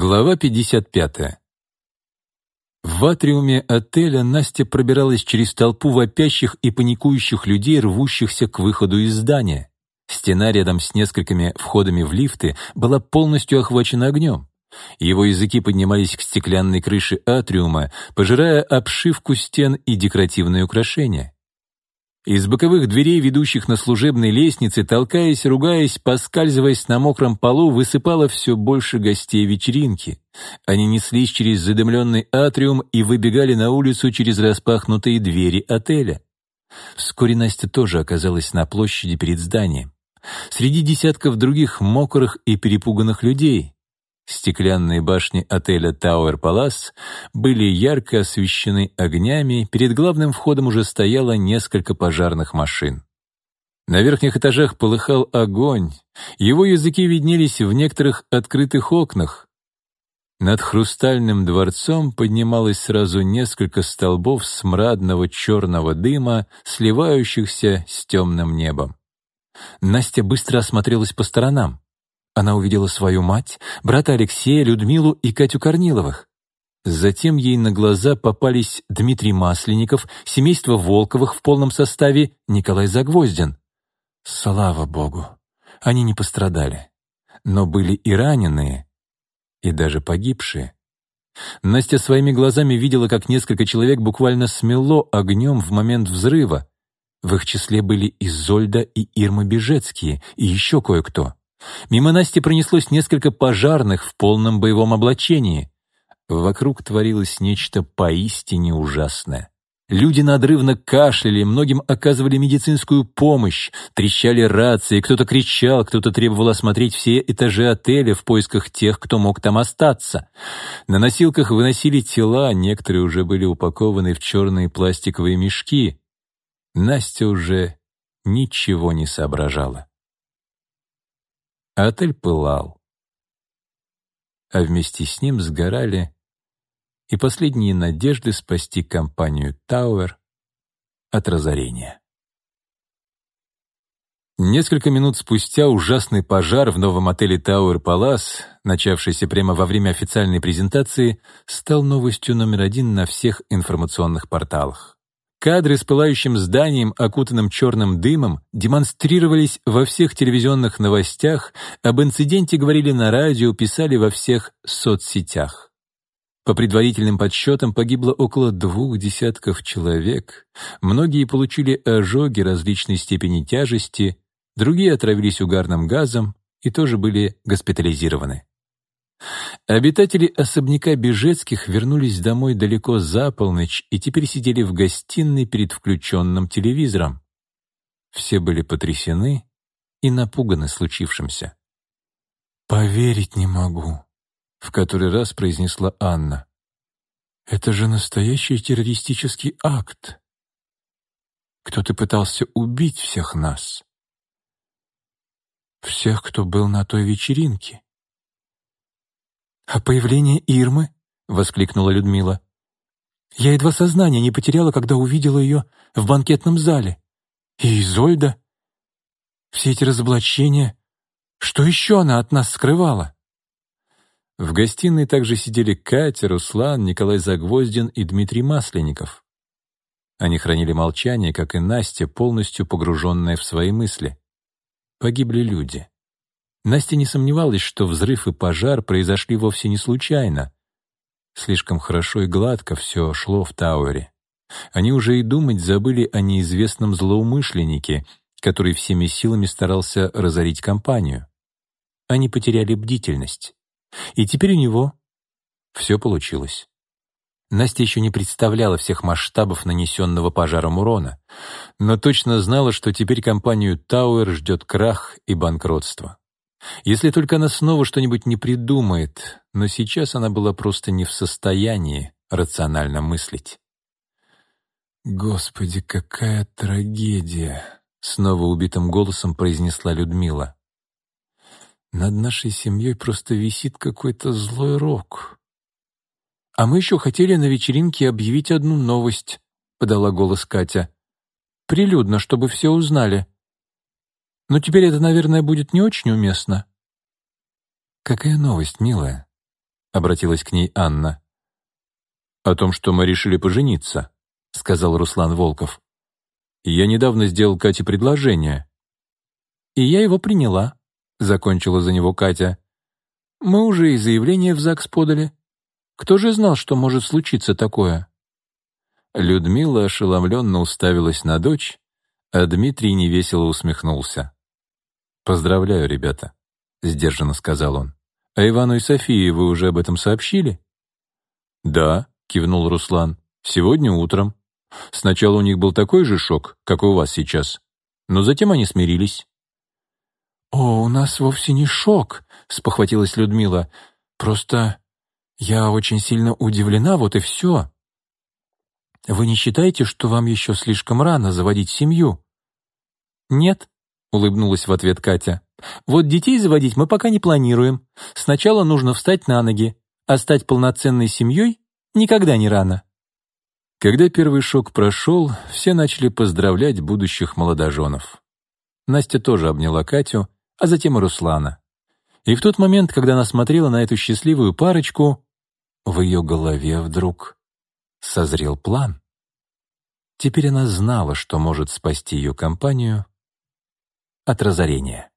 Глава 55. В атриуме отеля Настя пробиралась через толпу вопящих и паникующих людей, рвущихся к выходу из здания. Стена рядом с несколькими входами в лифты была полностью охвачена огнем. Его языки поднимались к стеклянной крыше атриума, пожирая обшивку стен и декоративные украшения. Из боковых дверей, ведущих на служебной лестнице, толкаясь, ругаясь, поскальзываясь на мокром полу, высыпало все больше гостей вечеринки. Они неслись через задымленный атриум и выбегали на улицу через распахнутые двери отеля. Вскоре Настя тоже оказалась на площади перед зданием. Среди десятков других мокрых и перепуганных людей. Стеклянные башни отеля Тауэр Палас были ярко освещены огнями, перед главным входом уже стояло несколько пожарных машин. На верхних этажах полыхал огонь, его языки виднелись в некоторых открытых окнах. Над хрустальным дворцом поднималось сразу несколько столбов смрадного черного дыма, сливающихся с темным небом. Настя быстро осмотрелась по сторонам. Она увидела свою мать, брата Алексея, Людмилу и Катю Корниловых. Затем ей на глаза попались Дмитрий Масленников, семейство Волковых в полном составе, Николай Загвоздин. Слава богу, они не пострадали. Но были и раненые, и даже погибшие. Настя своими глазами видела, как несколько человек буквально смело огнем в момент взрыва. В их числе были Изольда и Ирма Бежецкие, и еще кое-кто. Мимо Насти пронеслось несколько пожарных в полном боевом облачении. Вокруг творилось нечто поистине ужасное. Люди надрывно кашляли, многим оказывали медицинскую помощь, трещали рации, кто-то кричал, кто-то требовал осмотреть все этажи отеля в поисках тех, кто мог там остаться. На носилках выносили тела, некоторые уже были упакованы в черные пластиковые мешки. Настя уже ничего не соображала. Отель пылал. А вместе с ним сгорали и последние надежды спасти компанию Тауэр от разорения. Несколько минут спустя ужасный пожар в новом отеле Тауэр Палас, начавшийся прямо во время официальной презентации, стал новостью номер один на всех информационных порталах. Кадры с пылающим зданием, окутанным черным дымом, демонстрировались во всех телевизионных новостях, об инциденте говорили на радио, писали во всех соцсетях. По предварительным подсчетам погибло около двух десятков человек, многие получили ожоги различной степени тяжести, другие отравились угарным газом и тоже были госпитализированы. Обитатели особняка Бежецких вернулись домой далеко за полночь и теперь сидели в гостиной перед включенным телевизором. Все были потрясены и напуганы случившимся. «Поверить не могу», — в который раз произнесла Анна. «Это же настоящий террористический акт. Кто-то пытался убить всех нас. Всех, кто был на той вечеринке». «А появление Ирмы?» — воскликнула Людмила. «Я едва сознание не потеряла, когда увидела ее в банкетном зале. И Изольда. Все эти разоблачения. Что еще она от нас скрывала?» В гостиной также сидели Катя, Руслан, Николай Загвоздин и Дмитрий Масленников. Они хранили молчание, как и Настя, полностью погруженная в свои мысли. Погибли люди. Настя не сомневалась, что взрыв и пожар произошли вовсе не случайно. Слишком хорошо и гладко все шло в Тауэре. Они уже и думать забыли о неизвестном злоумышленнике, который всеми силами старался разорить компанию. Они потеряли бдительность. И теперь у него все получилось. Настя еще не представляла всех масштабов нанесенного пожаром урона, но точно знала, что теперь компанию Тауэр ждет крах и банкротство. Если только она снова что-нибудь не придумает, но сейчас она была просто не в состоянии рационально мыслить. «Господи, какая трагедия!» — снова убитым голосом произнесла Людмила. «Над нашей семьей просто висит какой-то злой рок». «А мы еще хотели на вечеринке объявить одну новость», — подала голос Катя. «Прилюдно, чтобы все узнали. Но теперь это, наверное, будет не очень уместно. Какая новость, милая? — обратилась к ней Анна. «О том, что мы решили пожениться», — сказал Руслан Волков. «Я недавно сделал Кате предложение». «И я его приняла», — закончила за него Катя. «Мы уже и заявление в ЗАГС подали. Кто же знал, что может случиться такое?» Людмила ошеломленно уставилась на дочь, а Дмитрий невесело усмехнулся. «Поздравляю, ребята», — сдержанно сказал он. «А Ивану и Софии вы уже об этом сообщили?» «Да», — кивнул Руслан, — «сегодня утром. Сначала у них был такой же шок, как у вас сейчас, но затем они смирились». «О, у нас вовсе не шок», — спохватилась Людмила. «Просто я очень сильно удивлена, вот и все. Вы не считаете, что вам еще слишком рано заводить семью?» «Нет», — улыбнулась в ответ Катя. «Вот детей заводить мы пока не планируем. Сначала нужно встать на ноги, а стать полноценной семьей никогда не рано». Когда первый шок прошел, все начали поздравлять будущих молодоженов. Настя тоже обняла Катю, а затем и Руслана. И в тот момент, когда она смотрела на эту счастливую парочку, в ее голове вдруг созрел план. Теперь она знала, что может спасти ее компанию от разорения.